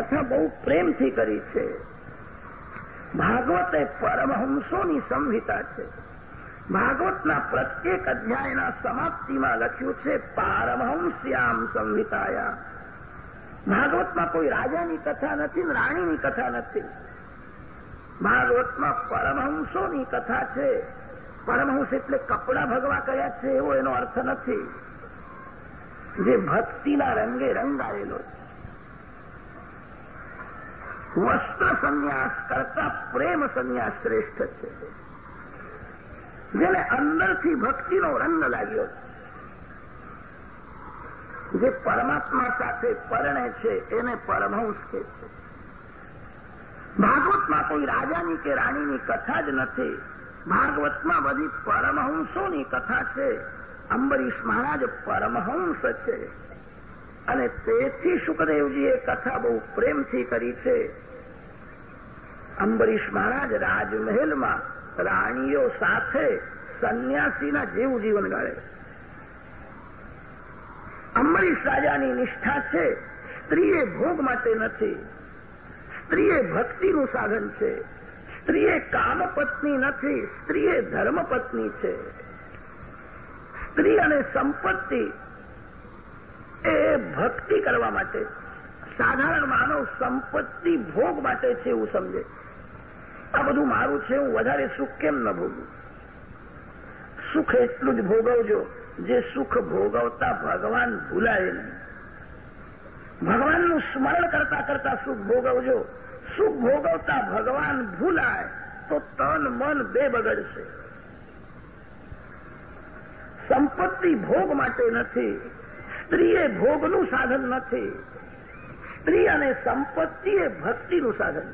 કથા બહુ પ્રેમથી કરી છે. ભાગવત એ પરમહંસોની સંહિતા છે. ભાગવતના પ્રત્યેક અધ્યાયના સમાપ્તિમાં લખ્યું છે, પારમહંસ્યામ સંહિતાયા. ભાગવતમાં કોઈ રાજાની કથા નથી ને રાણીની કથા નથી. ભાગવતમાં પરમહંસોની કથા છે. પરમહંસ એટલે કપડા ભગવા કર્યા છે, એવો એનો અર્થ નથી. જે ભક્તિના રંગે રંગાયેલો છે. વસ્ત્ર સંન્યાસ કરતા પ્રેમ સંન્યાસ શ્રેષ્ઠ છે. જેને અંદરથી ભક્તિનો રંગ લાગ્યો જે પરમાત્મા સાથે પરણે છે, એને પરમહંસ કે છે. ભાગવતમાં કોઈ રાજાની કે રાણીની કથા જ નથી. ભાગવતમાં બધી પરમહંસોની કથા છે. અંબરીશ મહારાજ પરમહંસ છે. અને તેથી સુખદેવજીએ કથા બહુ પ્રેમથી કરી છે. અંબરીશ મહારાજ રાજમહેલમાં રાણીઓ સાથે સંન્યાસીના જેવું જીવન ગાળે. અંબરીશ રાજાની નિષ્ઠા છે સ્ત્રી એ ભોગ માટે નથી. સ્ત્રી એ ભક્તિનું સાધન છે. સ્ત્રીએ કામપત્ની નથી સ્ત્રી એ ધર્મપત્ની છે. સ્ત્રી અને સંપત્તિ એ ભક્તિ કરવા માટે. સાધારણ માનવ સંપત્તિ ભોગ માટે છે એવું સમજે. આ બધું મારું છે, હું વધારે સુખ કેમ ન ભોગવું? સુખ એટલું જ ભોગવજો જે સુખ ભોગવતા ભગવાન ભૂલાય નહીં. ભગવાનનું સ્મરણ કરતા કરતા સુખ ભોગવજો. સુખ ભોગવતા ભગવાન ભૂલાય તો તન મન બે બગડશે. સંપત્તિ ભોગ માટે નથી સ્ત્રી એ ભોગનું સાધન નથી. સ્ત્રી અને સંપત્તિ એ ભક્તિનું સાધન.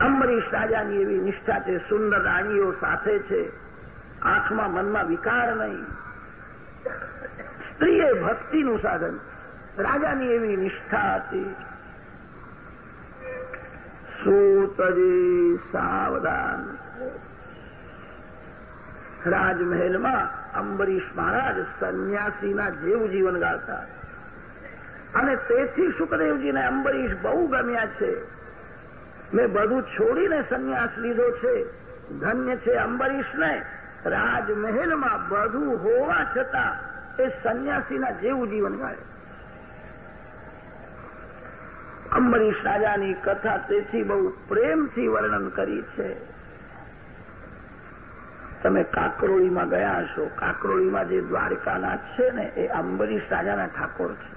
અંબરીશ રાજાની એવી નિષ્ઠા છે, સુંદર રાણીઓ સાથે છે, આંખમાં મનમાં વિકાર નહીં. સ્ત્રી એ ભક્તિનું સાધન. રાજાની એવી નિષ્ઠા હતી સૂતજી સાવધાન. રાજમહેલમાં અંબરીશ મહારાજ સંન્યાસીના જેવું જીવન ગાળતા અને તેથી સુખદેવજીને અંબરીશ બહુ ગમ્યા છે. મેં બધું છોડીને સંન્યાસ લીધો છે. ધન્ય છે અંબરીશને. રાજમહેલમાં બધું હોવા છતાં એ સંન્યાસીના જેવું જીવન ગાળે અંબરીશ રાજાની કથા તેથી બહુ પ્રેમથી વર્ણન કરી છે. તમે કાકરોળીમાં ગયા હશો. કાકરોળીમાં જે દ્વારકાનાથ છે ને, એ અંબરીશ રાજાના ઠાકોર છે.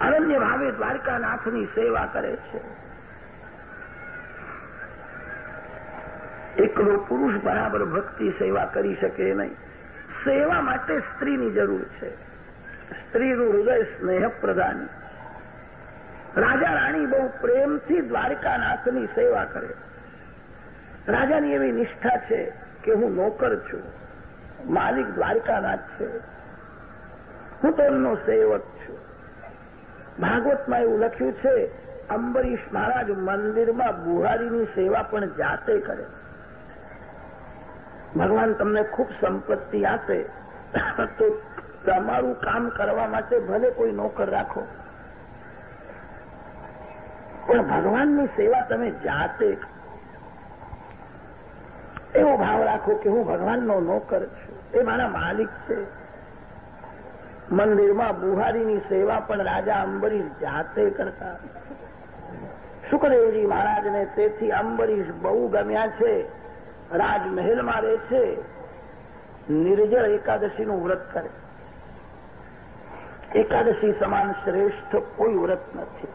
અનન્ય ભાવે દ્વારકાનાથની સેવા કરે છે. એકલો પુરુષ બરાબર ભક્તિ સેવા કરી શકે નહીં. સેવા માટે સ્ત્રીની જરૂર છે. સ્ત્રીનું હૃદય સ્નેહ પ્રધાન રાજા રાણી બહુ પ્રેમથી દ્વારકાનાથની સેવા કરે રાજાની એવી નિષ્ઠા છે કે હું નોકર છું, માલિક દ્વારકાનાથ છે, હું તો એમનો સેવક છું. ભાગવતમાં એવું લખ્યું છે, અંબરીશ મહારાજ મંદિરમાં બુહારીની સેવા પણ જાતે કરે. ભગવાન તમને ખૂબ સંપત્તિ આપે, તો તમારું કામ કરવા માટે ભલે કોઈ નોકર રાખો. પણ ભગવાનની સેવા તમે જાતે એવો ભાવ રાખો કે હું ભગવાનનો નોકર છું. એ મારા માલિક છે. મંદિરમાં બુહારીની સેવા પણ રાજા અંબરીશ જાતે કરતા. સુખદેવજી મહારાજને? તેથી અંબરીશ બહુ ગમ્યા છે. રાજમહેલમાં રહે છે. નિર્જળ એકાદશીનું વ્રત કરે. એકાદશી સમાન શ્રેષ્ઠ કોઈ વ્રત નથી.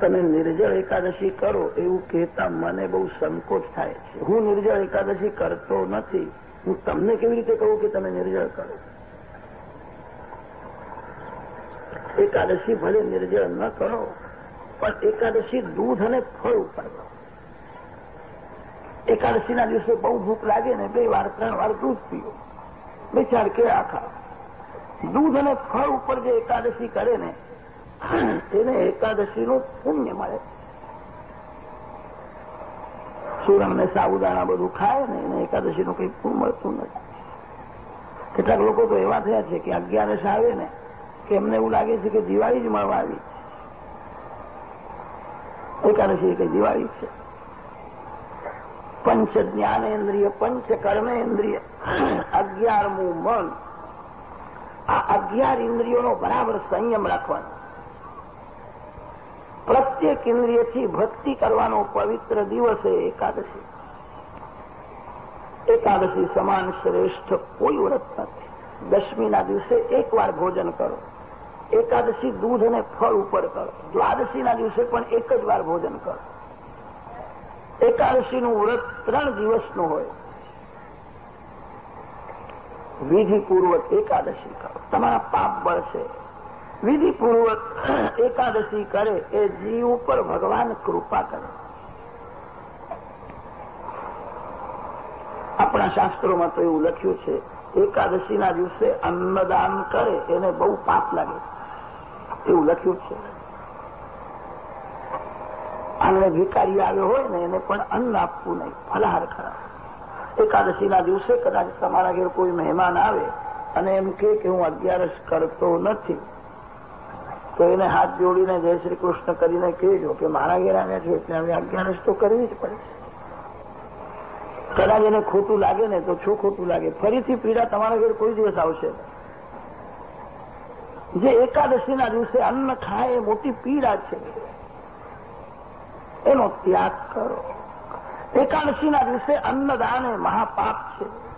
તમે નિર્જળ એકાદશી કરો એવું કહેતા મને બહુ સંકોચ થાય છે. હું નિર્જળ એકાદશી કરતો નથી. હું તમને કેવી રીતે કહું કે તમે નિર્જળ કરો? એકાદશી ભલે નિર્જળ ન કરો, પણ એકાદશી દૂધ અને ફળ ઉપર કરો. એકાદશીના દિવસે બહુ ભૂખ લાગે ને બે વાર, ત્રણ વાર દૂધ પીઓ. બે ચાર કે આખા. દૂધ અને ફળ ઉપર જે એકાદશી કરે ને એને એકાદશીનું પુણ્ય મળે. સુરમ ને સાબુદાણા બધું ખાય ને એને એકાદશીનું કંઈ પુણ્ય મળતું નથી. કેટલાક લોકો તો એવા થયા છે કે અગિયારસ આવે ને, કે એમને એવું લાગે છે કે દિવાળી જ મળવા આવી છે. એકાદશી કે દિવાળી છે? પંચ જ્ઞાનેન્દ્રિય, પંચ કર્મેન્દ્રિય. અગિયારમું મન. આ અગિયાર ઇન્દ્રિયોનો બરાબર સંયમ રાખવાનો. પ્રત્યેક ઇન્દ્રિયથી ભક્તિ કરવાનો પવિત્ર દિવસ એ એકાદશી. એકાદશી સમાન શ્રેષ્ઠ કોઈ વ્રત નથી. દશમીના દિવસે એકવાર ભોજન કરો. એકાદશી દૂધ અને ફળ ઉપર કરો. દ્વાદશીના દિવસે પણ એક જ વાર ભોજન કરો. એકાદશીનું વ્રત ત્રણ દિવસનું હોય. વિધિપૂર્વક એકાદશી કરો. તમારા પાપ બળશે. વિધિપૂર્વક એકાદશી કરે, એ જીવ ઉપર ભગવાન કૃપા કરે. આપણા શાસ્ત્રોમાં તો એવું લખ્યું છે, એકાદશીના દિવસે અન્નદાન કરે, એને બહુ પાપ લાગે. એવું લખ્યું છે. આને ભિકારી આવ્યો હોય ને, એને પણ અન્ન આપવું નહીં, ફલાહાર ખરા. એકાદશીના દિવસે કદાચ તમારા ઘેર કોઈ મહેમાન આવે અને એમ કે હું અગિયારસ કરતો નથી તો એને હાથ જોડીને જય શ્રી કૃષ્ણ કરીને કહેજો કે મારા ઘેર આવ્યા છો એટલે હવે અગિયારસ તો કરવી જ પડે. કદાચ એને ખોટું લાગે ને તો શું ખોટું લાગે? ફરીથી પીડા તમારા ઘેર કોઈ દિવસ આવશે જે એકાદશીના દિવસે અન્ન ખાય એ મોટી પીડા છે. એનો ત્યાગ કરો. એકાદશીના દિવસે અન્નદાન એ મહાપાપ છે.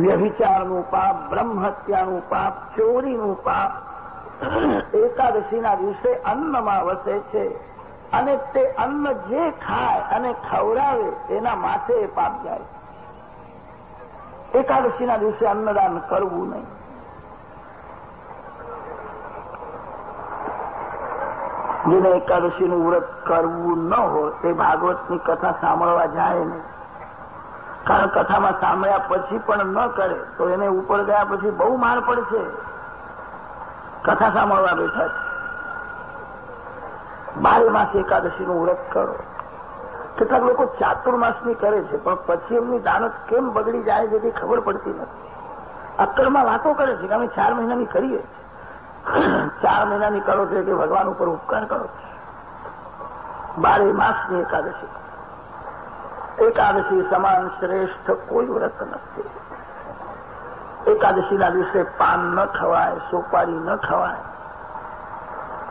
વ્યભિચારનું પાપ, બ્રહ્મહત્યાનું પાપ, ચોરીનું પાપ, એકાદશીના દિવસે અન્નમાં વસે છે. અને તે અન્ન જે ખાય અને ખવડાવે, એના માથે એ પાપ જાય. એકાદશીના દિવસે અન્નદાન કરવું નહીં. જેને એકાદશીનું વ્રત કરવું ન હોય તે ભાગવતની કથા સાંભળવા જાય નહીં. કારણ કથામાં સાંભળ્યા પછી પણ ન કરે, તો એને ઉપર ગયા પછી બહુ માર પડશે કથા સાંભળવા બેઠા છે. બારે માસ એકાદશીનું વ્રત કરો. કેટલાક લોકો ચાતુર્માસની કરે છે, પણ પછી એમની દાનત કેમ બગડી જાય છે તે ખબર પડતી નથી. અક્કડમાં વાતો કરે છે કે અમે ચાર મહિનાની કરીએ ચાર મહિનાની કરો છો એટલે ભગવાન ઉપર ઉપકાર કરો બારે માસની એકાદશી એકાદશી સમાન શ્રેષ્ઠ કોઈ વ્રત નથી એકાદશીના દિવસે પાન ન ખવાય સોપારી ન ખવાય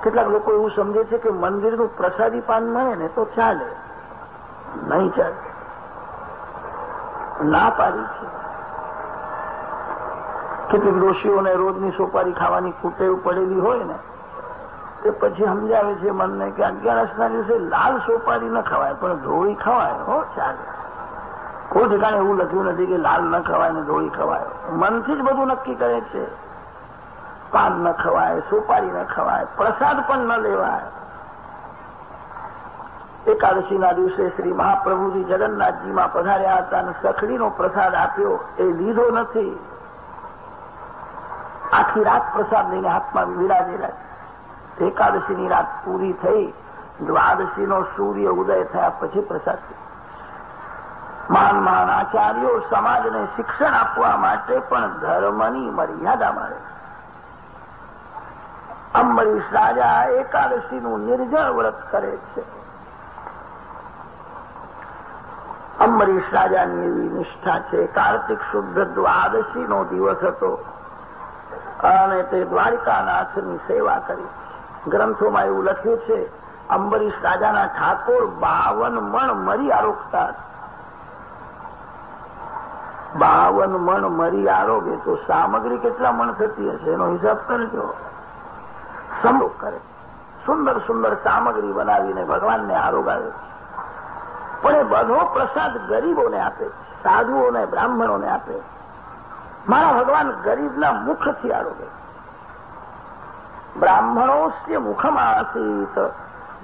કેટલાક લોકો એવું સમજે છે કે મંદિરનું પ્રસાદી પાન મળે ને તો ચાલે. નહીં ચાલે. ના પાડી છે. કેટલીક દોષીઓને રોજની સોપારી ખાવાની કુટેવ પડેલી હોય ને તે પછી સમજાવે છે મનને કે અગિયારસના દિવસે લાલ સોપારી ન ખવાય, પણ ધોળી ખવાય. હો, ચાલે. કોઈ ઠેકાણે એવું લખ્યું નથી કે લાલ ન ખવાય ને ધોળી ખવાય. મનથી જ બધું નક્કી કરે છે. પાન ન ખવાય, સોપારી ન ખવાય, પ્રસાદ પણ ન લેવાય. એકાદશીના દિવસે શ્રી મહાપ્રભુજી જગન્નાથજીમાં પધાર્યા હતા અને સખડીનો પ્રસાદ આપ્યો. એ લીધો નથી. આખી રાત પ્રસાદ લઈને હાથમાં વિરાજેલા એકાદશીની રાત પૂરી થઈ, દ્વાદશીનો સૂર્ય ઉદય થયા પછી પ્રસાદ. મહાન મહાન આચાર્યો સમાજને શિક્ષણ આપવા માટે પણ ધર્મની મર્યાદા મળે. અંબરીશ રાજા એકાદશીનું નિર્જળ વ્રત કરે છે. અંબરીશ રાજાની એવી નિષ્ઠા છે, કાર્તિક શુદ્ધ દ્વાદશીનો દિવસ હતો. અને તે દ્વારિકાનાથની સેવા કરી. ગ્રંથોમાં એવું લખ્યું છે, અંબરીશ રાજાના ઠાકોર બાવન મણ મરી આરોગતા બાવન મણ મરી આરોગે તો સામગ્રી કેટલા મણ થતી હશે? એનો હિસાબ કરજો. સમૂહ કરે. સુંદર સુંદર સામગ્રી બનાવીને ભગવાનને આરોગાવે પણ એ બધો પ્રસાદ ગરીબોને આપે સાધુઓને, બ્રાહ્મણોને આપે મારા ભગવાન ગરીબના મુખથી આરોગે બ્રાહ્મણોસ્ય મુખમાં આસીત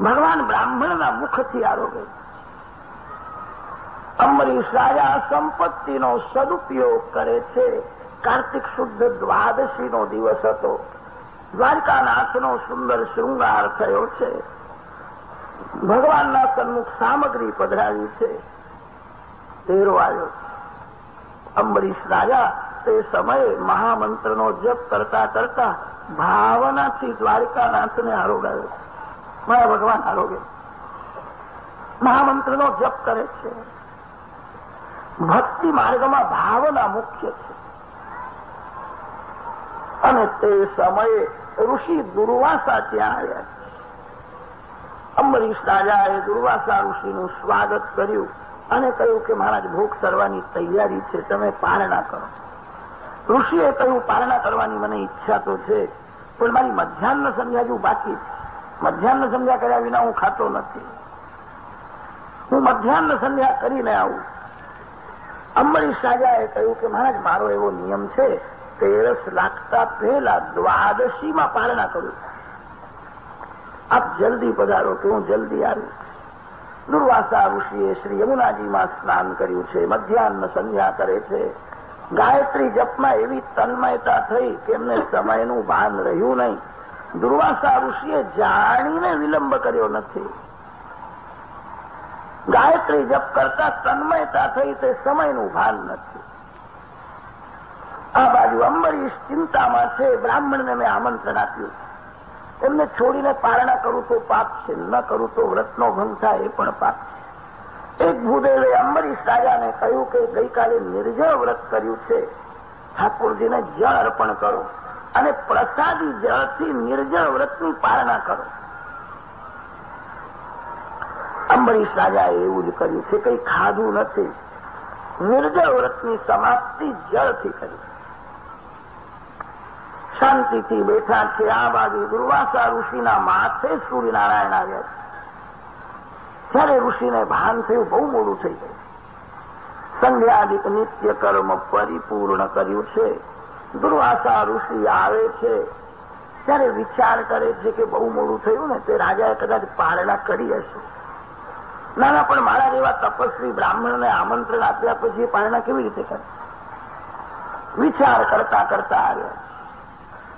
ભગવાન બ્રાહ્મણના મુખથી આરોગે. અમરીશ રાજા સંપત્તિનો સદુપયોગ કરે છે. કાર્તિક શુદ્ધ દ્વાદશીનો દિવસ હતો. દ્વારકાનાથનો સુંદર શૃંગાર થયો છે. ભગવાનના સન્મુખ સામગ્રી પધરાવી છે. તેરો આવ્યો. અંબરીશ રાજા તે સમયે મહામંત્રનો જપ કરતા કરતા ભાવનાથી દ્વારકાનાથને આરોગાયો મારા ભગવાન આરોગે મહામંત્રનો જપ કરે છે. ભક્તિ માર્ગમાં ભાવના મુખ્ય છે. અને તે સમયે ઋષિ દુર્વાસા ત્યાં આવ્યા અંબરીશ રાજાએ દુર્વાસા ઋષિનું સ્વાગત કર્યું અને કહ્યું કે મહારાજ ભૂખ કરવાની તૈયારી છે, તમે પારણા કરો. ઋષિએ કહ્યું પારણા કરવાની મને ઈચ્છા તો છે, પણ મારી મધ્યાહન સંધ્યા બાકી છે. મધ્યાહન સંધ્યા કર્યા વિના હું ખાતો નથી. હું મધ્યાહન સંધ્યા કરીને આવું. અંબરીશ રાજાએ કહ્યું કે, મહારાજ, મારો એવો નિયમ છે, તેરસ લાગતા પહેલા દ્વાદશીમાં પારણા કરું આપ જલ્દી પધારો કે હું જલ્દી આવું દુર્વાસા ઋષિએ શ્રી યમુનાજીમાં સ્નાન કર્યું છે, મધ્યાહન સંધ્યા કરે છે. ગાયત્રી જપમાં એવી તન્મયતા થઈ કે એમને સમયનું ભાન રહ્યું નહીં. દુર્વાસા ઋષિએ જાણીને વિલંબ કર્યો નથી. ગાયત્રી જપ કરતા તન્મયતા થઈ તે સમયનું ભાન નથી. આ બાજુ અંબરીશ ચિંતામાં છે, બ્રાહ્મણને મેં આમંત્રણ આપ્યું. એમને છોડીને પારણા કરું તો પાપ છે, ન કરું તો વ્રતનો ભંગ થાય એ પણ પાપ છે. એક ભૂદેવે અંબરીશ રાજાને કહ્યું કે ગઈકાલે નિર્જળ વ્રત કર્યું છે. ઠાકોરજીને જળ અર્પણ કરો અને પ્રસાદી જળથી નિર્જળ વ્રતની પારણા કરો. અંબરીશ રાજાએ એવું જ કર્યું છે કંઈ ખાધું નથી. નિર્જળ વ્રતની સમાપ્તિ જળથી કરી. શાંતિથી બેઠા છે આ બાજુ દુર્વાસા ઋષિના માથે સૂર્યનારાયણ આવ્યા છે. ત્યારે ઋષિને ભાન થયું, બહુ મોડું થઈ ગયું. સંધ્યાદિક નિત્ય કર્મ પરિપૂર્ણ કર્યું છે. દુર્વાસા ઋષિ આવે છે. ત્યારે વિચાર કરે છે કે બહુ મોડું થયું ને, તે રાજાએ કદાચ પારણા કરી હશે. ના ના પણ મારા જેવા તપસ્વી બ્રાહ્મણને આમંત્રણ આપ્યા પછી પારણા કેવી રીતે કરે? વિચાર કરતા કરતા આવ્યા.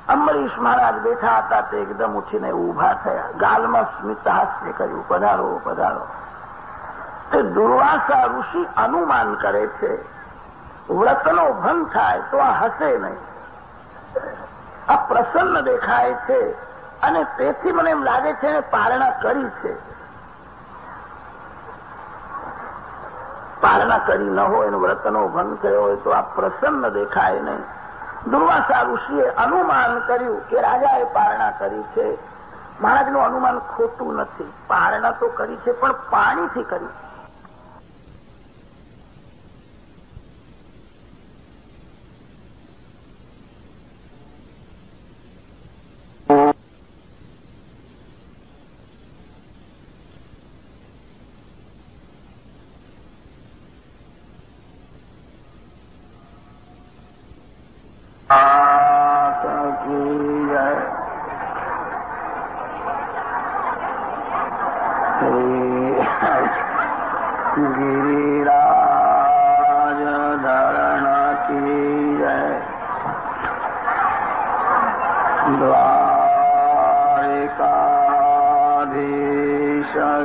અંબરીશ મહારાજ બેઠા હતા તે એકદમ ઉઠીને ઊભા થયા. ગાલમાં સ્મિત હાસ્ય કર્યું, પધારો પધારો. તે દુર્વાસા ઋષિ અનુમાન કરે છે, વ્રતનો ભંગ થાય તો આ હશે નહીં. આ પ્રસન્ન દેખાય છે અને તેથી મને એમ લાગે છે એને પારણા કરી છે. પારણા કરી ન હોય અને વ્રતનો ભંગ થયો હોય તો આ પ્રસન્ન દેખાય નહીં. દુર્વાસા ઋષિએ અનુમાન કર્યું કે રાજાએ પારણા કરી છે. મહારાજનું અનુમાન ખોટું નથી. પારણા તો કરી છે, પણ પાણીથી કરી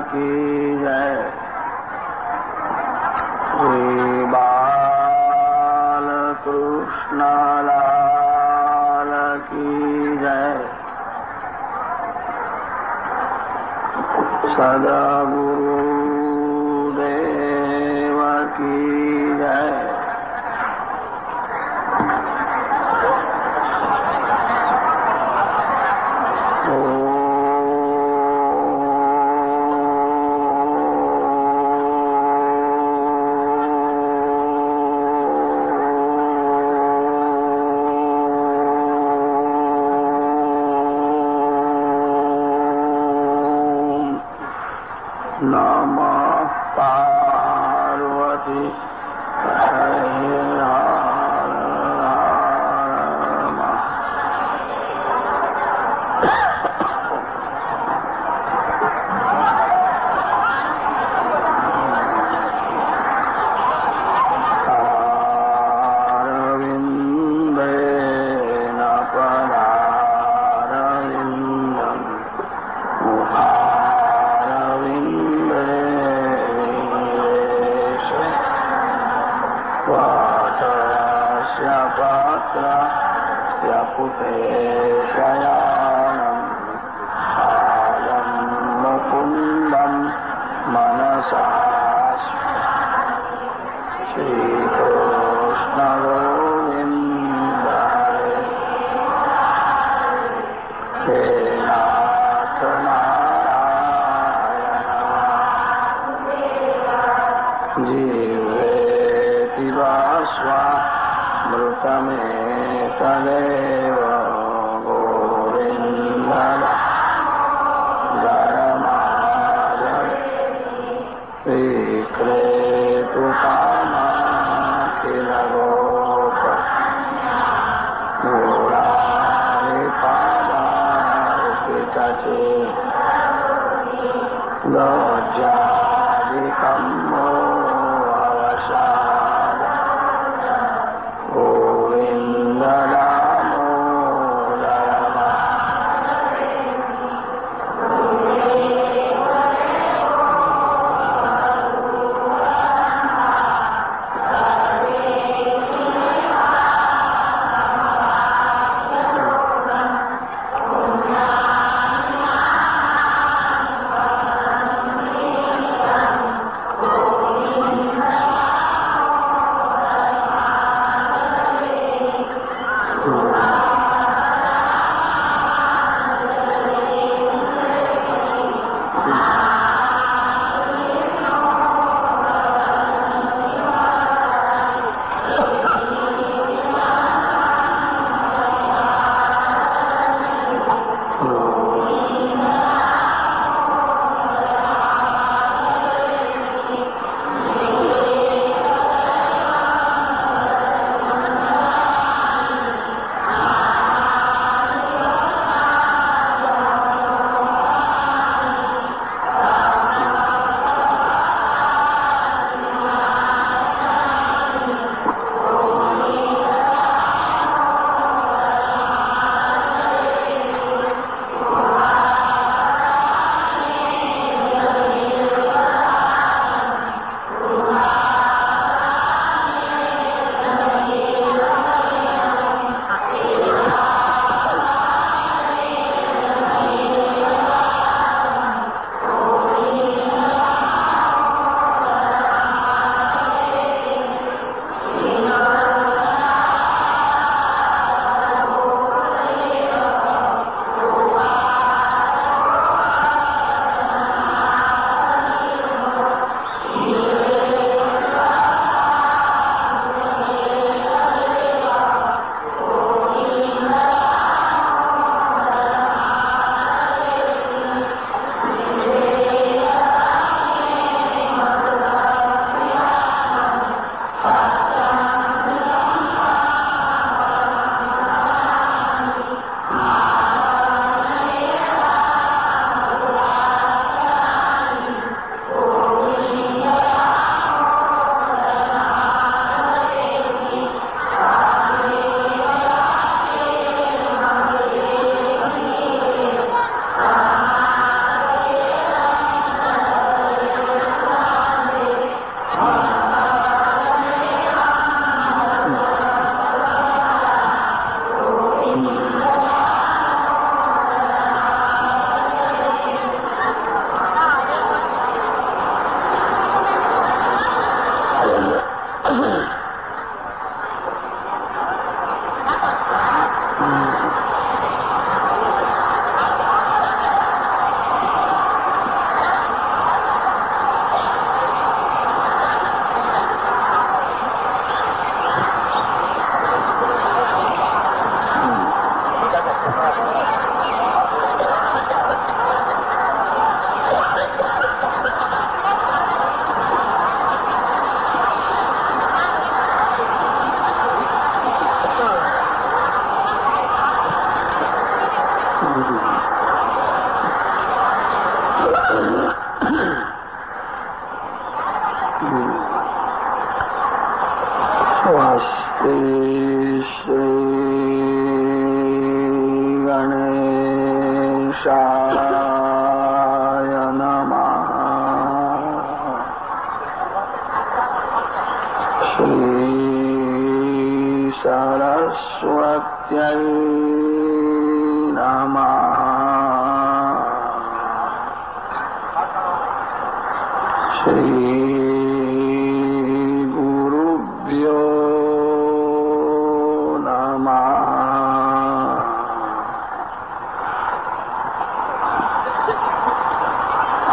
की जय श्री बाल कृष्ण लाल की जय सदगुरु देव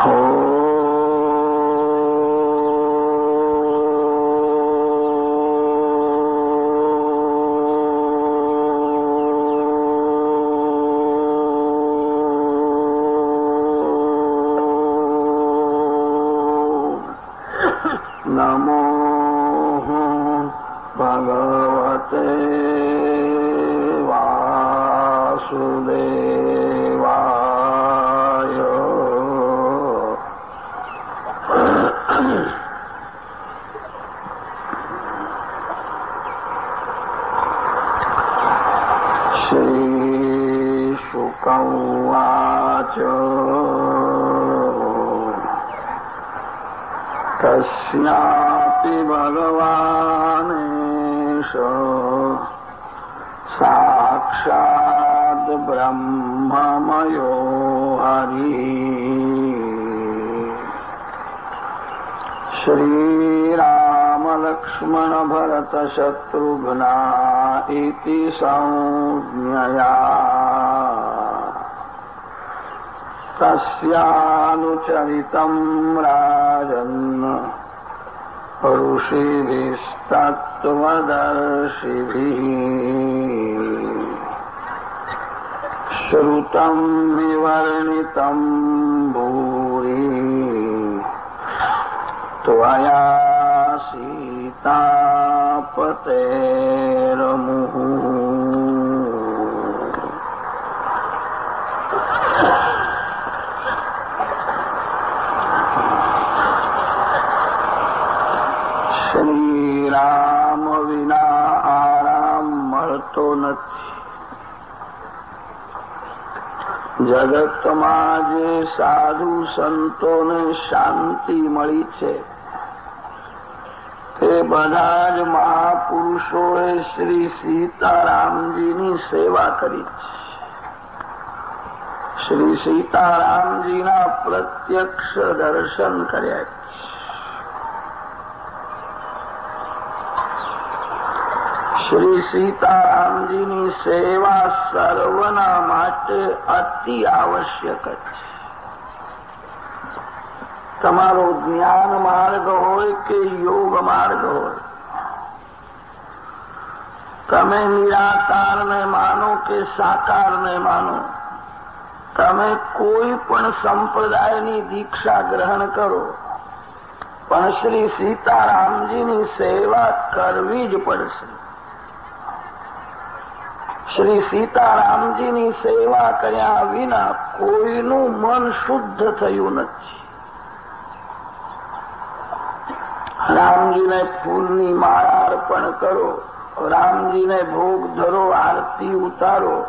โห વિવર્ણિતમ ભૂરી ત્વયા સીતાપતેરમુહુ શ્રીરામ વિના આરામ મળતો નથી જગતમાં જે સાધુ સંતોને શાંતિ મળી છે. તે બધા જ મહાપુરુષોએ શ્રી સીતારામજીની સેવા કરી શ્રી સીતારામજીના પ્રત્યક્ષ દર્શન કર્યા છે શ્રી સીતારામજીની સેવા સર્વના માટે અતિ આવશ્યક છે. તમારો જ્ઞાન માર્ગ હોય કે યોગ માર્ગ હોય, તમે નિરાકારને માનો કે સાકારને માનો, તમે કોઈ પણ સંપ્રદાયની દીક્ષા ગ્રહણ કરો, પણ શ્રી સીતારામજીની સેવા કરવી જ પડશે. શ્રી સીતારામજીની સેવા કર્યા વિના કોઈનું મન શુદ્ધ થયું નથી. રામજીને ફૂલની માળા અર્પણ કરો, રામજીને ભોગ ધરો, આરતી ઉતારો.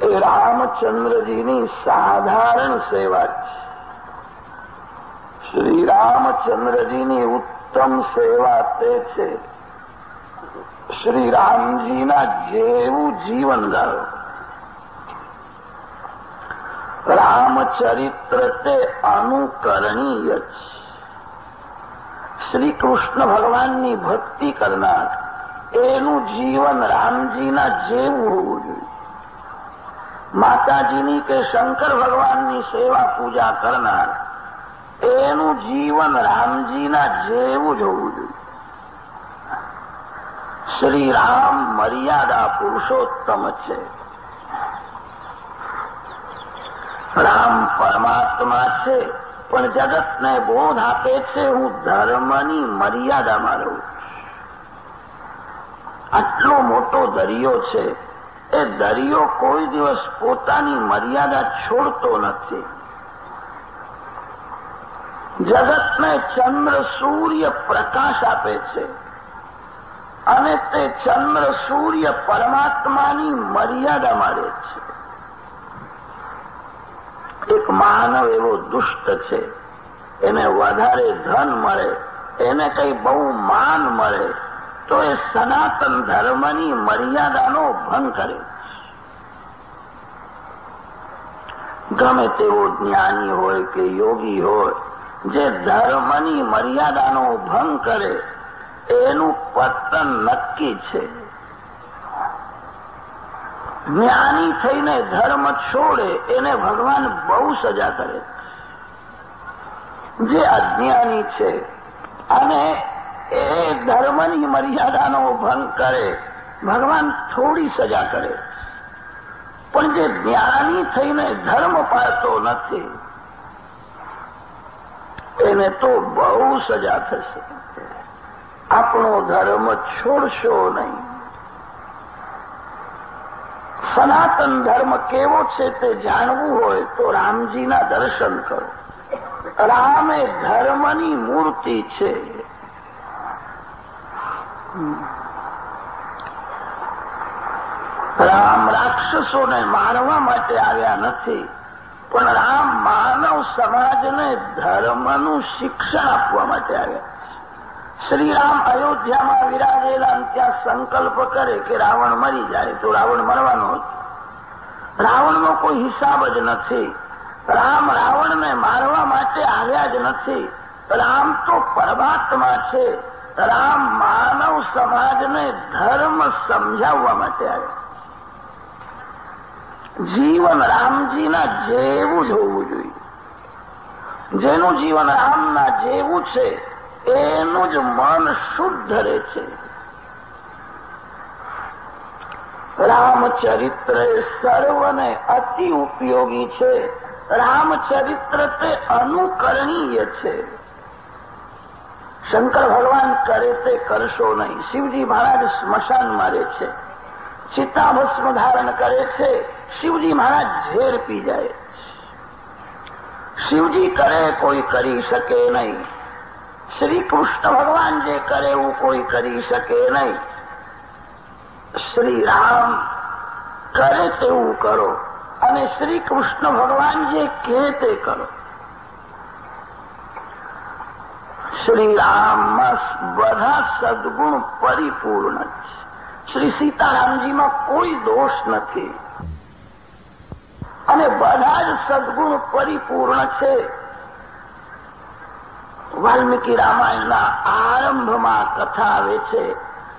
એ રામચંદ્રજીની સાધારણ સેવા છે. શ્રી રામચંદ્રજીની ઉત્તમ સેવા તે છે. શ્રી રામજીના જેવું જીવન ગાળો રામચરિત્ર તે અનુકરણીય છે. શ્રી કૃષ્ણ ભગવાનની ભક્તિ કરનાર એનું જીવન રામજીના જેવું હોવું જોઈએ. માતાજીની કે શંકર ભગવાનની સેવા પૂજા કરનાર એનું જીવન રામજીના જેવું જ હોવું જોઈએ. શ્રી રામ મર્યાદા પુરુષોત્તમ છે. રામ પરમાત્મા છે, પણ જગતને બોધ આપે છે, હું ધર્મની મર્યાદામાં રહું આટલો મોટો દરિયો છે, એ દરિયો કોઈ દિવસ પોતાની મર્યાદા છોડતો નથી. જગતને ચંદ્ર સૂર્ય પ્રકાશ આપે છે અને તે ચંદ્ર સૂર્ય પરમાત્માની મર્યાદામાં રહે છે. એક માનવ એવો દુષ્ટ છે, એને વધારે ધન મળે, એને કંઈ બહુ માન મળે, તો એ સનાતન ધર્મની મર્યાદાનો ભંગ કરે ગમે તેવો જ્ઞાની હોય કે યોગી હોય, જે ધર્મની મર્યાદાનો ભંગ કરે એનું પતન નક્કી છે. જ્ઞાની થઈને ધર્મ છોડે, એને ભગવાન બહુ સજા કરે જે અજ્ઞાની છે, અને એ ધર્મની મર્યાદાનો ભંગ કરે, ભગવાન થોડી સજા કરે. પણ જે જ્ઞાની થઈને ધર્મ પાળતો નથી, એને તો બહુ સજા થશે. આપણો ધર્મ છોડશો નહીં. સનાતન ધર્મ કેવો છે તે જાણવું હોય તો રામજીના દર્શન કરો. રામ એ ધર્મની મૂર્તિ છે. રામ રાક્ષસોને મારવા માટે આવ્યા નથી, પણ રામ માનવ સમાજને ધર્મનું શિક્ષણ આપવા માટે આવ્યા. શ્રીરામ અયોધ્યામાં વિરાજેલા ત્યાં સંકલ્પ કરે કે રાવણ મરી જાય તો રાવણ મરવાનો જ. રાવણનો કોઈ હિસાબ જ નથી. રામ રાવણને મારવા માટે આવ્યા જ નથી. રામ તો પરમાત્મા છે. રામ માનવ સમાજને ધર્મ સમજાવવા માટે આવ્યા જીવન રામજીના જેવું જ હોવું જોઈએ. જેનું જીવન રામના જેવું છે એનું જ મન શુદ્ધ રહે છે. રામચરિત્ર સર્વને અતિ ઉપયોગી છે. રામચરિત્ર તે અનુકરણીય છે. શંકર ભગવાન કરે તે કરશો નહીં. શિવજી મહારાજ સ્મશાનમાં રહે છે. ચિત્તાભસ્મ ધારણ કરે છે. શિવજી મહારાજ ઝેર પી જાય. શિવજી કરે કોઈ કરી શકે નહીં. શ્રી કૃષ્ણ ભગવાન જે કરે એવું કોઈ કરી શકે નહીં. શ્રી રામ કરે તેવું કરો અને શ્રી કૃષ્ણ ભગવાન જે કહે તે કરો. શ્રી રામમાં બધા સદગુણ પરિપૂર્ણ છે. શ્રી સીતારામજીમાં કોઈ દોષ નથી. અને બધા જ સદગુણ પરિપૂર્ણ છે. વાલ્મીકી રામાયણના આરંભમાં કથા આવે છે.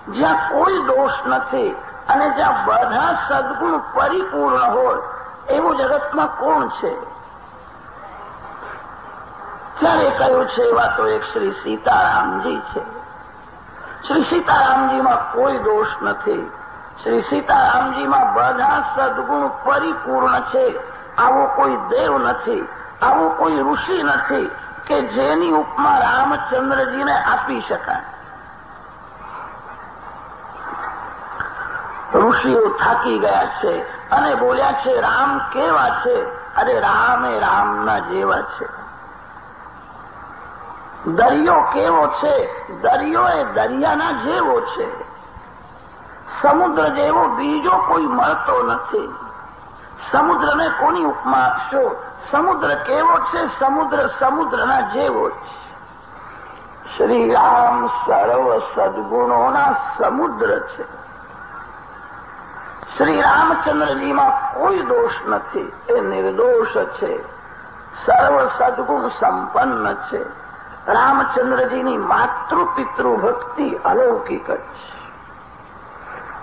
જ્યાં કોઈ દોષ નથી અને જ્યાં બધા સદગુણ પરિપૂર્ણ હોય, એવું જગતમાં કોણ છે? ત્યારે કહ્યું છે એવા તો એક શ્રી સીતારામજી છે. શ્રી સીતારામજીમાં કોઈ દોષ નથી. શ્રી સીતારામજીમાં બધા સદગુણ પરિપૂર્ણ છે. આવો કોઈ દેવ નથી. આવો કોઈ ઋષિ નથી. કે જેની ઉપમા રામચંદ્રજીને આપી શકાય. ઋષિઓ થાકી ગયા છે અને બોલ્યા છે, રામ કેવા છે? અરે રામ રામના જેવા છે. દરિયો કેવો છે? દરિયો એ દરિયાના જેવો છે. સમુદ્ર જેવો બીજો કોઈ મળતો નથી. સમુદ્રને કોની ઉપમા આપશો? સમુદ્ર કેવો છે? સમુદ્ર સમુદ્રના જેવો છે શ્રી રામ સર્વ સદગુણોના સમુદ્ર છે. શ્રી રામચંદ્રજીમાં કોઈ દોષ નથી. એ નિર્દોષ છે. સર્વ સદગુણ સંપન્ન છે. રામચંદ્રજીની માતૃ પિતૃ ભક્તિ અલૌકિક જ.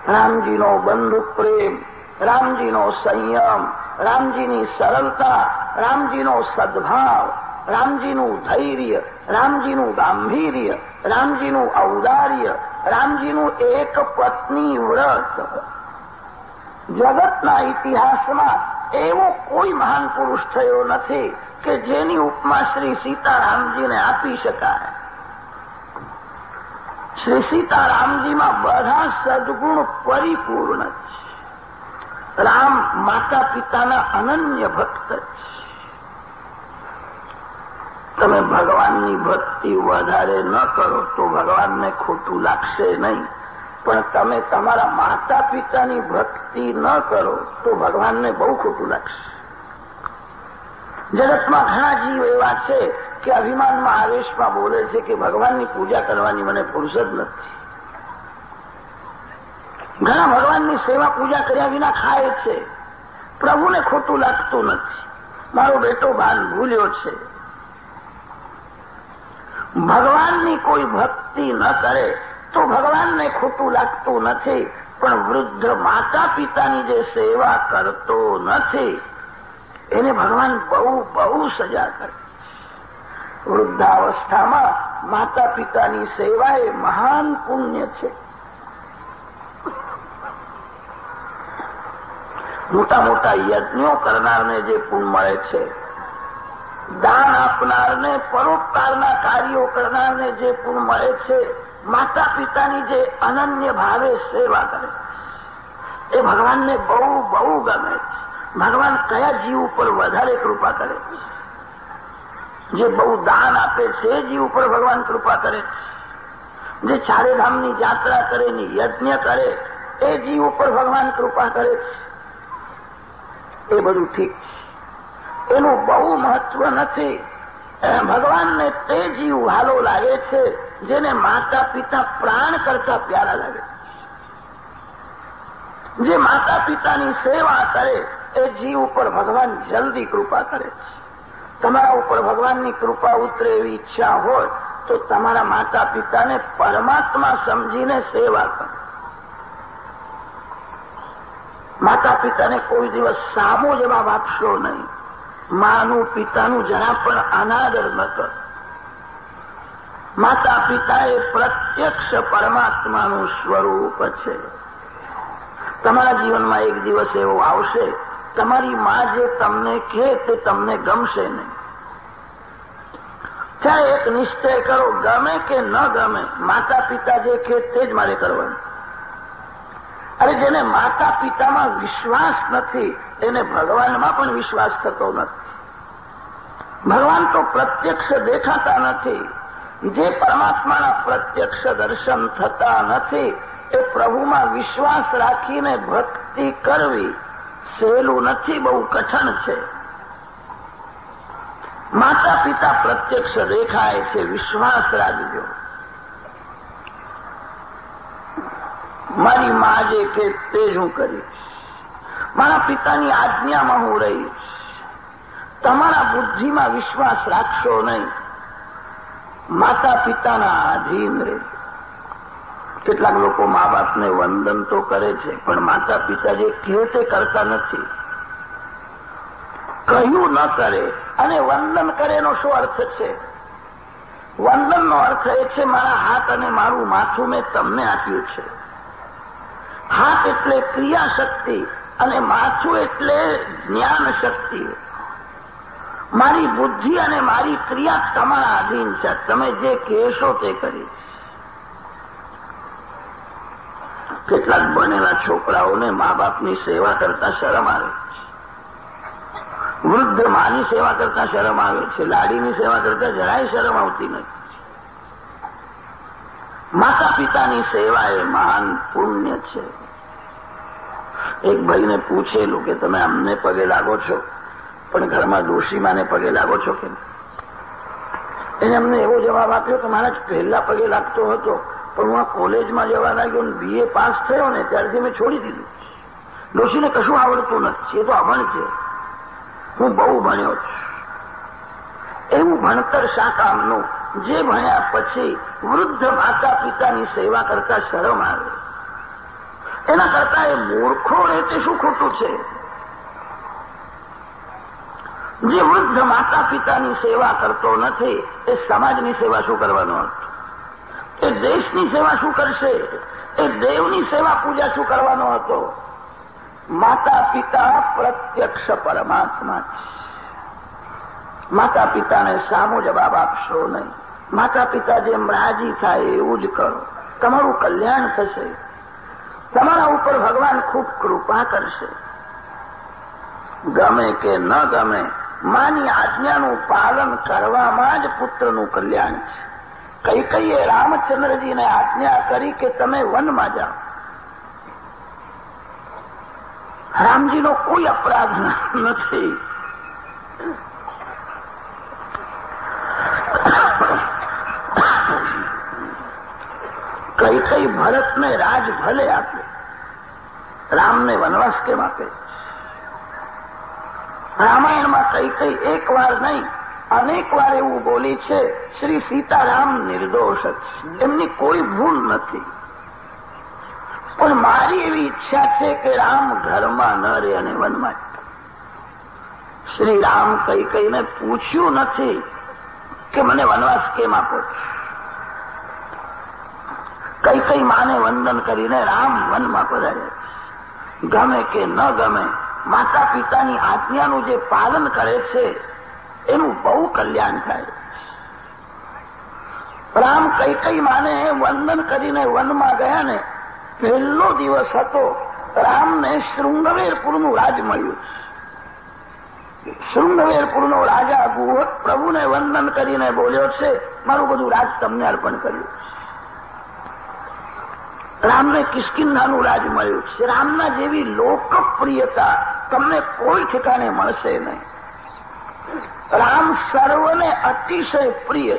રામજીનો બંધુ પ્રેમ, રામજીનો સંયમ રામજીની સરળતા, રામજીનો સદભાવ, રામજીનું ધૈર્ય, રામજીનું ગાંભીર્ય, રામજીનું ઔદાર્ય, રામજીનું એક પત્ની વ્રત. જગતના ઇતિહાસમાં એવો કોઈ મહાન પુરુષ થયો નથી કે જેની ઉપમા શ્રી સીતારામજીને આપી શકાય. શ્રી સીતારામજીમાં બધા સદગુણ પરિપૂર્ણ છે. રામ માતા પિતાના અનન્ય ભક્ત છે તમે ભગવાનની ભક્તિ વધારે ન કરો તો ભગવાનને ખોટું લાગશે નહીં. પણ તમે તમારા માતા પિતાની ભક્તિ ન કરો તો ભગવાનને બહુ ખોટું લાગશે. જગતમાં ઘણા જીવ એવા છે કે અભિમાનમાં આવેશમાં બોલે છે કે ભગવાનની પૂજા કરવાની મને ફુરસદ નથી. ઘણા ભગવાનની સેવા પૂજા કર્યા વિના ખાય છે. પ્રભુને ખોટું લાગતું નથી. મારો બેટો ભાન ભૂલ્યો છે. ભગવાનની કોઈ ભક્તિ ન કરે તો ભગવાનને ખોટું લાગતું નથી, પણ વૃદ્ધ માતા પિતાની જે સેવા કરતો નથી, એને ભગવાન બહુ બહુ સજા કરે વૃદ્ધાવસ્થામાં માતા પિતાની સેવા એ મહાન પુણ્ય છે. મોટા મોટા યજ્ઞો કરનારને જે પુણ્ય મળે છે, દાન આપનારને, પરોપકારના કાર્યો કરનારને જે પુણ્ય મળે છે માતા પિતાની જે અનન્ય ભાવે સેવા કરે એ ભગવાનને બહુ બહુ ગમે ભગવાન કયા જીવ ઉપર વધારે કૃપા કરે જે બહુ દાન આપે છે જીવ ઉપર ભગવાન કૃપા કરે જે ચારેધામની યાત્રા કરે ને યજ્ઞ કરે, એ જીવ ઉપર ભગવાન કૃપા કરે છે. એ બધું ઠીક એનું બહુ મહત્વ નથી. ભગવાનને તે જીવ હાલો લાગે છે, જેને માતા પિતા પ્રાણ કરતા પ્યારા લાગે જે માતા પિતાની સેવા કરે, એ જીવ ઉપર ભગવાન જલ્દી કૃપા કરે છે. તમારા ઉપર ભગવાનની કૃપા ઉતરે એવી ઈચ્છા હોય, તો તમારા માતા પિતાને પરમાત્મા સમજીને સેવા કરો. માતા પિતાને કોઈ દિવસ સામો જવાબ આપશો નહીં. માનું પિતાનું જરા પણ અનાદર ન કર. માતા પિતા પ્રત્યક્ષ પરમાત્માનું સ્વરૂપ છે. તમારા જીવનમાં એક દિવસ એવો આવશે, તમારી માં જે તમને કહે તે તમને ગમશે નહીં. ત્યાં એક નિશ્ચય કરો, ગમે કે ન ગમે માતા પિતા જે કહે તે જ મારે કરવાનું. અરે જેને માતા પિતામાં વિશ્વાસ નથી, એને ભગવાનમાં પણ વિશ્વાસ થતો નથી. ભગવાન તો પ્રત્યક્ષ દેખાતા નથી. જે પરમાત્માના પ્રત્યક્ષ દર્શન થતા નથી, એ પ્રભુમાં વિશ્વાસ રાખીને ભક્તિ કરવી સહેલું નથી, બહુ કઠણ છે. માતા પિતા પ્રત્યક્ષ દેખાય છે, વિશ્વાસ રાખજો. મારી મા જે કે તે જ હું કરીશ. મારા પિતાની આજ્ઞામાં હું રહીશ. તમારા બુદ્ધિમાં વિશ્વાસ રાખશો નહીં. માતા પિતાના આધીન રહે કેટલાક લોકો મા બાપને વંદન તો કરે છે, પણ માતા પિતા જે કહે તે કરતા નથી. કહ્યું ન કરે, અને વંદન કરે એનો શું અર્થ છે? વંદનનો અર્થ એ છે, મારા હાથ અને મારું માથું મેં તમને આપ્યું છે. હાથ એટલે ક્રિયા શક્તિ અને માથું એટલે જ્ઞાન શક્તિ મારી બુદ્ધિ અને મારી ક્રિયા તમારા અધીન છે. તમે જે કહેશો તે કરીશ કેટલાક બનેલા છોકરાઓને મા બાપની સેવા કરતા શરમ આવે વૃદ્ધ માની સેવા કરતા શરમ આવે છે. લાડીની સેવા કરતા જરાય શરમ આવતી નથી. માતા પિતાની સેવા એ મહાન પુણ્ય છે. એક ભાઈને પૂછેલું કે તમે અમને પગે લાગો છો, પણ ઘરમાં ડોશીમાને પગે લાગો છો કે એને અમને એવો જવાબ આપ્યો કે મારા પહેલા પગે લાગતો હતો, પણ હું આ કોલેજમાં જવા લાગ્યો ને બીએ પાસ થયો ને ત્યારથી મેં છોડી દીધું. ડોશીને કશું આવડતું નથી, એ તો અભણ છે. હું બહુ ભણ્યો છું. એવું ભણતર શા કામનું જે ભણ્યા પછી વૃદ્ધ માતા પિતાની સેવા કરતા શરમ આવે. એના કરતા એ મૂર્ખો રહે તે શું ખોટું છે? જે વૃદ્ધ માતા પિતાની સેવા કરતો નથી, એ સમાજની સેવા શું કરવાનો અર્થ? એ દેશની સેવા શું કરશે? એ દેવની સેવા પૂજા શું કરવાનો હતો? માતા પિતા પ્રત્યક્ષ પરમાત્મા છે. માતા પિતાને સામો જવાબ આપશો નહીં. માતા પિતા જેમ રાજી થાય એવું જ કરો. તમારું કલ્યાણ થશે. તમારા ઉપર ભગવાન ખૂબ કૃપા કરશે. ગમે કે ન ગમે, માની આજ્ઞાનું પાલન કરવામાં જ પુત્રનું કલ્યાણ છે. કઈ કઈએ રામચંદ્રજીને આજ્ઞા કરી કે તમે વનમાં જાઓ. રામજીનો કોઈ અપરાધ નથી. કઈ કઈ ભરતને રાજ ભલે આપે. રામને વનવાસ કેમ આપે? રામાયણમાં કઈ કઈ એક વાર નહીં, અનેક વાર એવું બોલી છે, શ્રી સીતારામ નિર્દોષ એમની કોઈ ભૂલ નથી. પણ મારી એવી ઈચ્છા છે કે રામ ઘરમાં ન રહે અને વનમાં શ્રી રામ કઈ કઈને પૂછ્યું નથી કે મને વનવાસ કેમ આપો કઈ કઈ માને વંદન કરીને રામ વનમાં પધાર્યા ગમે કે ન ગમે માતા પિતાની આજ્ઞાનું જે પાલન કરે છે, એનું બહુ કલ્યાણ થાય. રામ કઈ કઈ માને વંદન કરીને વનમાં ગયા ને, પહેલો દિવસ હતો રામને શૃંગવેરપુરનું રાજ મળ્યું. શૃંગવેરપુરનો રાજા પ્રભુને વંદન કરીને બોલ્યો છે, મારું બધું રાજ તમને અર્પણ કર્યું. રામને કિસ્કિંધાનું રાજ મળ્યું. છે રામના જેવી લોકપ્રિયતા તમને કોઈ ઠેકાણે મળશે નહીં. રામ સર્વને અતિશય પ્રિય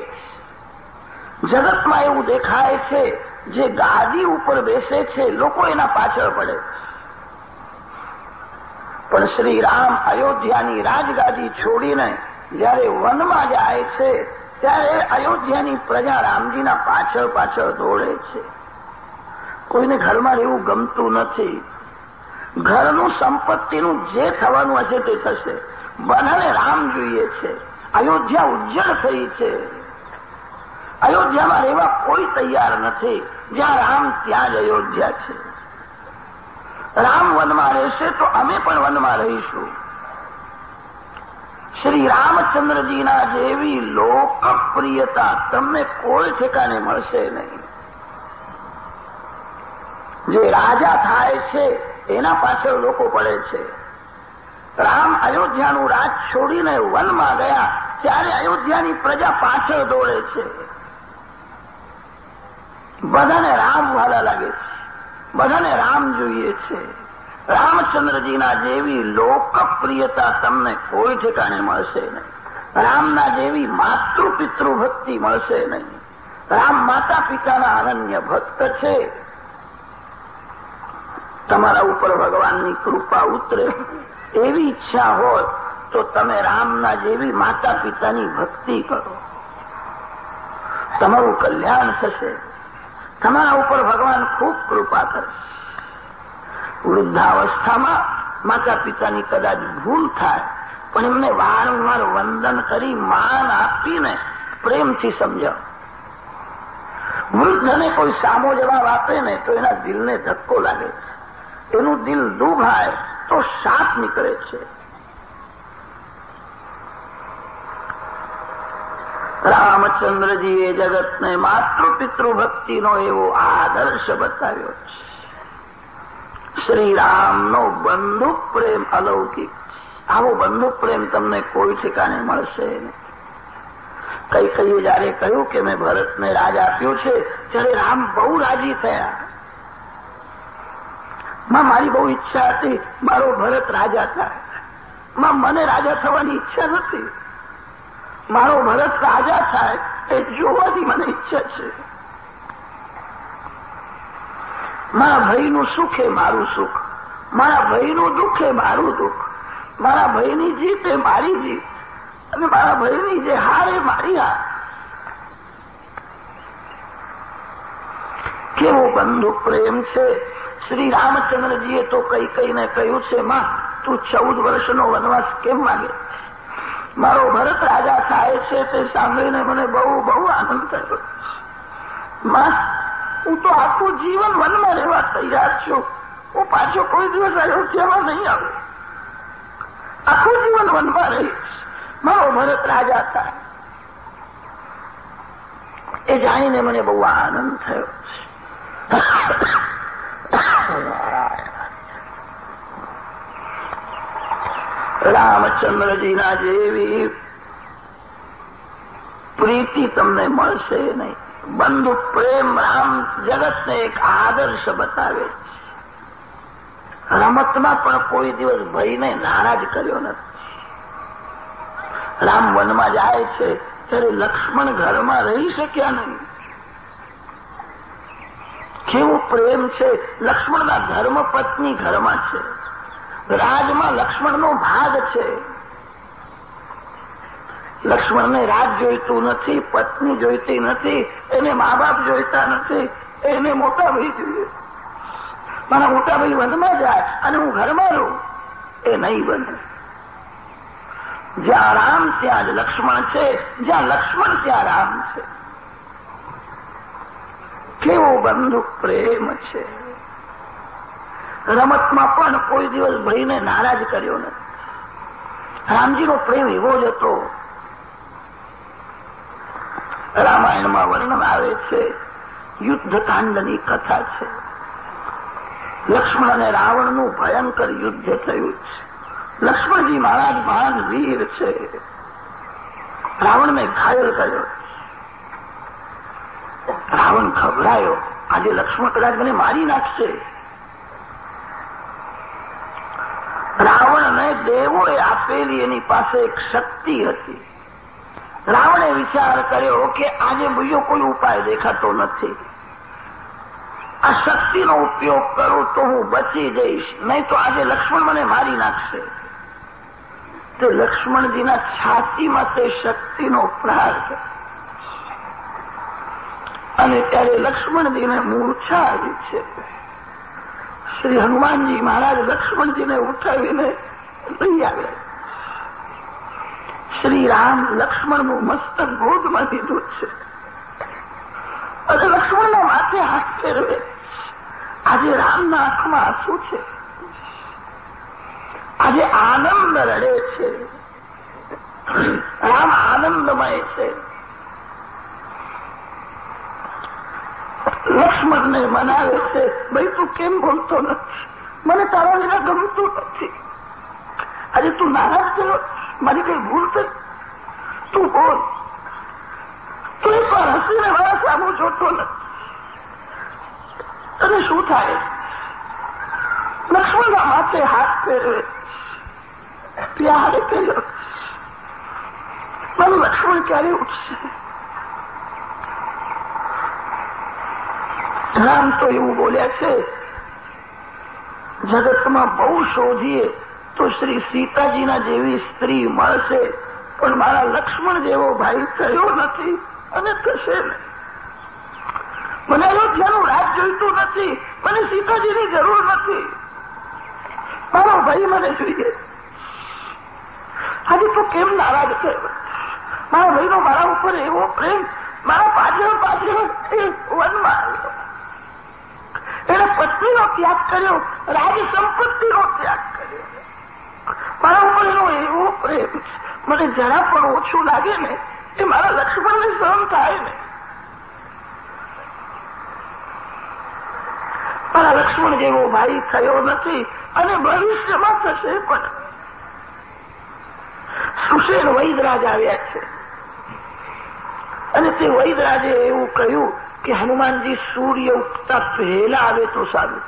જગતમાં એવું દેખાય છે જે ગાદી ઉપર બેસે છે, લોકો એના પાછળ પડે. પણ શ્રી રામ અયોધ્યાની રાજગાદી છોડીને જ્યારે વનમાં જાય છે, ત્યારે અયોધ્યાની પ્રજા રામજીના પાછળ પાછળ દોડે છે. કોઈને ઘરમાં રહેવું ગમતું નથી. ઘરનું સંપત્તિનું જે થવાનું હશે તે થશે. બધાને રામ જોઈએ છે. અયોધ્યા ઉજ્જળ થઈ છે. અયોધ્યામાં રહેવા કોઈ તૈયાર નથી. જ્યાં રામ ત્યાં જ અયોધ્યા છે. રામ વનમાં રહેશે તો અમે પણ વનમાં રહીશું. શ્રી રામચંદ્રજીના જેવી લોકપ્રિયતા તમને કોઈ ઠેકાને મળશે નહીં. જે રાજા થાય છે, એના પાછળ લોકો પડે છે. રામ અયોધ્યાનું રાજ છોડીને વનમાં ગયા, ત્યારે અયોધ્યાની પ્રજા પાછળ દોડે છે. બધાને રામ વાલા લાગે છે. બધાને રામ જોઈએ છે. રામચંદ્રજીના જેવી લોકપ્રિયતા તમને કોઈ ઠેકાણે મળશે નહીં. રામના જેવી માતૃ પિતૃ ભક્તિ મળશે નહીં. રામ માતા પિતાના અનન્ય ભક્ત છે. તમારા ઉપર ભગવાનની કૃપા ઉતરે. એવી ઈચ્છા હોય તો તમે રામના જેવી માતા પિતાની ભક્તિ કરો. તમારું કલ્યાણ થશે. તમારા ઉપર ભગવાન ખૂબ કૃપા કરશે વૃદ્ધાવસ્થામાં માતા પિતાની કદાચ ભૂલ થાય, પણ એમને વારંવાર વંદન કરી, માન આપીને પ્રેમથી સમજાવો. વૃદ્ધને કોઈ સામો જવાબ આપે ને તો એના દિલને ધક્કો લાગે. એનું દિલ દુભાય તો સાપ નીકળે છે. રામચંદ્રજીએ જગતને માતૃ પિતૃ એવો આદર્શ બતાવ્યો છે. શ્રી રામનો પ્રેમ અલૌકિક આવો બંધુ પ્રેમ તમને કોઈ ઠેકાણે મળશે નહીં. કઈ કઈએ જયારે કહ્યું કે મેં ભરતને રાજ આપ્યો છે, ત્યારે રામ બહુ રાજી થયા. માં મારી બહુ ઈચ્છા હતી. મારો ભરત રાજા થાય. માં મને રાજા થવાની ઈચ્છા નથી. મારો ભરત રાજા થાય એ જોવાની મને ઈચ્છા છે. મારા ભાઈનું સુખ એ મારું સુખ. મારા ભાઈનું દુઃખ એ મારું દુઃખ. મારા ભાઈની જીત એ મારી જીત. અને મારા ભાઈની જે હાર એ મારી હાર. કેવો બંધુ પ્રેમ છે. શ્રી રામચંદ્રજીએ તો કઈ કઈને કહ્યું છે, માં, તું ચૌદ વર્ષનો વનવાસ કેમ માગે? મારો ભરત રાજા થાય છે તે સાંભળીને મને બહુ બહુ આનંદ થયો. માં, હું તો આખું જીવન વનમાં રહેવા તૈયાર છું. હું પાછો કોઈ દિવસ અયોધ્યામાં નહીં આવું. આખું જીવન વનમાં રહીશ. મારો ભરત રાજા થાય. એ જાણીને મને બહુ આનંદ થયો. રામચંદ્રજીના જેવી પ્રીતિ તમને મળશે નહીં. બંધુ પ્રેમ રામ જગતને એક આદર્શ બતાવે છે. રમતમાં પણ કોઈ દિવસ ભયને નારાજ કર્યો નથી. રામ વનમાં જાય છે, ત્યારે લક્ષ્મણ ઘરમાં રહી શક્યા નહીં. કેવો પ્રેમ છે? લક્ષ્મણના ધર્મપત્ની ઘરમાં છે. રાજમાં લક્ષ્મણનો ભાગ છે. લક્ષ્મણને રાજ જોઈતું નથી, પત્ની જોઈતી નથી, એને મા બાપ જોઈતા નથી, એને મોટા ભાઈ જોઈએ. મારા મોટા ભાઈ વનમાં જાય અને હું ઘરમાં રહું. એ નહીં બને. જ્યાં રામ ત્યાં જ લક્ષ્મણ છે, જ્યાં લક્ષ્મણ ત્યાં રામ છે. કેવો બંધુ પ્રેમ છે? રમતમાં પણ કોઈ દિવસ ભાઈને નારાજ કર્યો નથી. રામજીનો પ્રેમ એવો જ હતો. રામાયણમાં વર્ણન આવે છે, યુદ્ધકાંડની કથા છે. લક્ષ્મણ અને રાવણનું ભયંકર યુદ્ધ થયું છે. લક્ષ્મણજી મહારાજ મહાન વીર છે. રાવણને ઘાયલ કર્યો. રાવણ ખભરાયો આજે લક્ષ્મણ કદાચ મને મારી નાખશે. રાવણને દેવોએ આપેલી એની પાસે એક શક્તિ હતી. રાવણે વિચાર કર્યો કે આજે બીજો કોઈ ઉપાય દેખાતો નથી. આ શક્તિનો ઉપયોગ કરું તો હું બચી જઈશ, નહીં તો આજે લક્ષ્મણ મને મારી નાખશે. તે લક્ષ્મણજીના છાતીમાં તે શક્તિનો પ્રહાર છે અને ત્યારે લક્ષ્મણજીને મૂર્છા આવી છે. શ્રી હનુમાનજી મહારાજ લક્ષ્મણજીને ઉઠાવીને લઈ આવ્યા. શ્રી રામ લક્ષ્મણનું મસ્તક ગોદમાં લીધું છે. અને લક્ષ્મણના માથે હાથ ફેરવે. આજે રામના આંખમાં આંસુ છે. આજે આનંદ રડે છે. રામ આનંદમય છે. લક્ષ્મણને મનાવે છે. ભાઈ, તું કેમ બોલતો નથી? મને તારા વિના ગમતું નથી. આજે તું નારાજ થયો? મારી કઈ ભૂલ થઈ? તું બોલ. તું એક હસીને મારા સામું જોતો નથી. અને શું થાય? લક્ષ્મણના માથે હાથ ફેરવે. ત્યારે કર્યો મારું લક્ષ્મણ ક્યારે ઉઠશે? રામ તો એવું બોલ્યા છે, જગતમાં બહુ શોધીએ તો શ્રી સીતાજીના જેવી સ્ત્રી મળશે, પણ મારા લક્ષ્મણ જેવો ભાઈ થયો નથી અને થશે નહીં. મને અયોધ્યાનું રાજ જોઈતું નથી, મને સીતાજીની જરૂર નથી. મારો ભાઈ મને જોઈએ. આજે તું કેમ નારાજ થયો મારા ભાઈનો મારા ઉપર એવો પ્રેમ, મારા પાછળ પાછળ વનમાં આવ્યો. પત્નીનો ત્યાગ કર્યો રાજ સંપત્તિનો ત્યાગ કર્યો. મારા એવો પ્રેમ મને જરા પણ ઓછું લાગે ને, એ મારા લક્ષ્મણને સહન થાય ને. મારા લક્ષ્મણ જેવો ભાઈ થયો નથી અને ભવિષ્યમાં થશે પણ. સુશેર વૈદરાજ આવ્યા છે. અને તે વૈદરાજે એવું કહ્યું કે હનુમાનજી સૂર્ય ઉગતા પહેલા આવે તો સારું.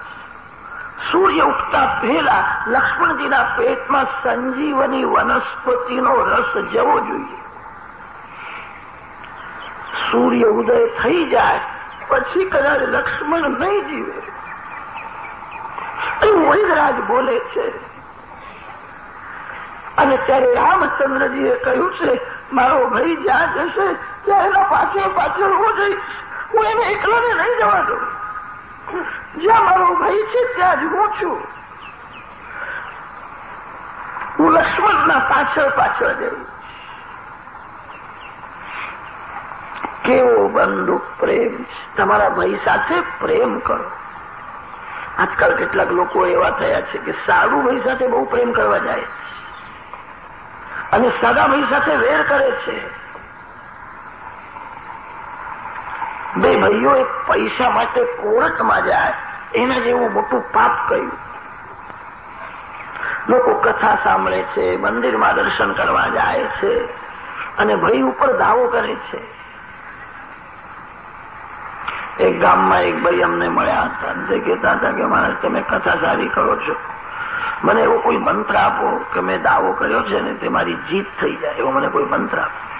સૂર્ય ઉગતા પહેલા લક્ષ્મણજીના પેટમાં સંજીવની વનસ્પતિનો રસ જવો જોઈએ. સૂર્ય ઉદય થઈ જાય, પછી કદાચ લક્ષ્મણ નહીં જીવે. વૈદરાજ બોલે છે, અને ત્યારે રામચંદ્રજીએ કહ્યું છે, મારો ભાઈ જ્યાં જશે ત્યાં એના પાછળ પાછળ હું જઈશ. હું એને એકલાને નહીં જવા દઉં. જ્યાં મારો ભાઈ છે, ત્યાં જ હું છું. હું લક્ષ્મણના પાછળ પાછળ જઈશ. કેવો બંધુ પ્રેમ તમારા ભાઈ સાથે પ્રેમ કરો. આજકાલ કેટલાક લોકો એવા થયા છે કે સારું ભાઈ સાથે બહુ પ્રેમ કરવા જાય અને સાદા ભાઈ સાથે વેર કરે છે. બે ભાઈઓ એક પૈસા માટે કોર્ટમાં જાય, એના જેવું મોટું પાપ કહ્યું લોકો કથા સાંભળે છે, મંદિરમાં દર્શન કરવા જાય છે, અને ભાઈ ઉપર દાવો કરે છે. એક ગામમાં એક ભાઈ અમને મળ્યા હતા. તે કહેતા હતા કે, મહારાજ, તમે કથા સારી કરો છો. મને એવો કોઈ મંત્ર આપો કે મેં દાવો કર્યો છે ને તે મારી જીત થઈ જાય. એવો મને કોઈ મંત્ર આપો.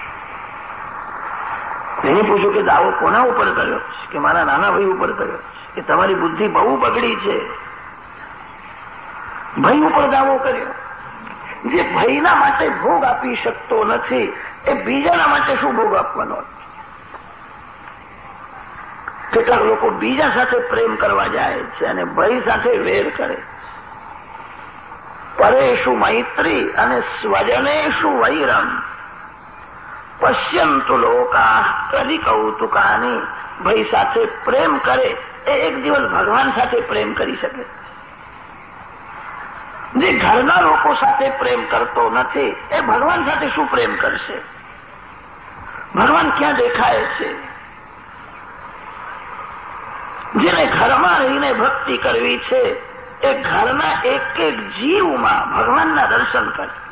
એને પૂછ્યું કે દાવો કોના ઉપર કર્યો? કે મારા નાના ભાઈ ઉપર કર્યો? કે તમારી બુદ્ધિ બહુ બગડી છે? ભય ઉપર દાવો કર્યો. જે ભયના માટે ભોગ આપી શકતો નથી, એ બીજાના માટે શું ભોગ આપવાનો કેટલાક લોકો બીજા સાથે પ્રેમ કરવા જાય છે અને ભય સાથે વેર કરે પરેશુ મૈત્રી અને સ્વજનેશુ વૈરમ. પશ્યંતુ લોકા કૌતુકાની ભય સાથે પ્રેમ કરે, એ એક દિવસ ભગવાન સાથે પ્રેમ કરી શકે. જે ઘરના લોકો સાથે પ્રેમ કરતો નથી, એ ભગવાન સાથે શું પ્રેમ કરશે? ભગવાન ક્યાં દેખાય છે? જેને ઘરમાં રહીને ભક્તિ કરવી છે, એ ઘરના એક એક જીવમાં ભગવાનના દર્શન કરે.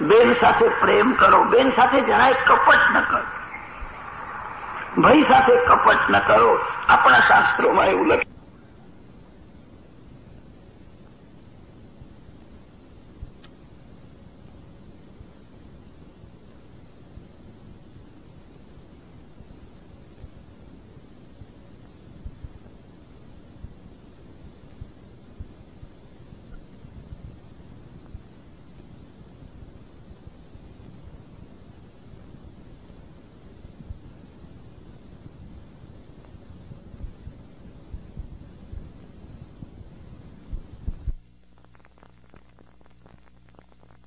બેન સાથે પ્રેમ કરો. બેન સાથે જરાય કપટ ન કરો. ભય સાથે કપટ ન કરો. આપણા શાસ્ત્રોમાં એવું લખ્યું